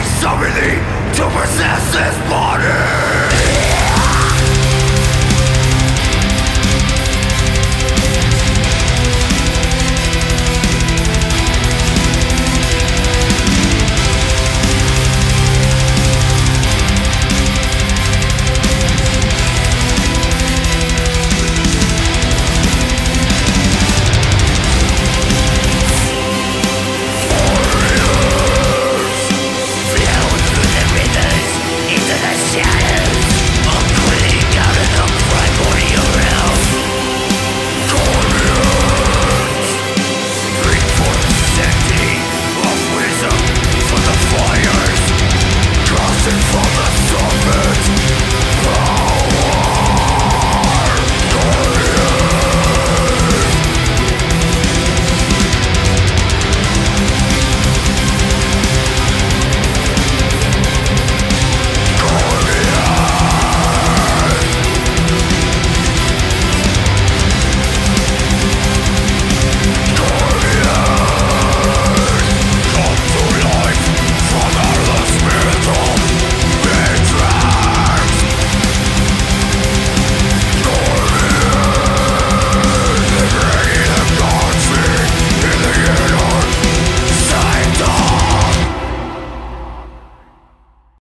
I summon thee to possess this body.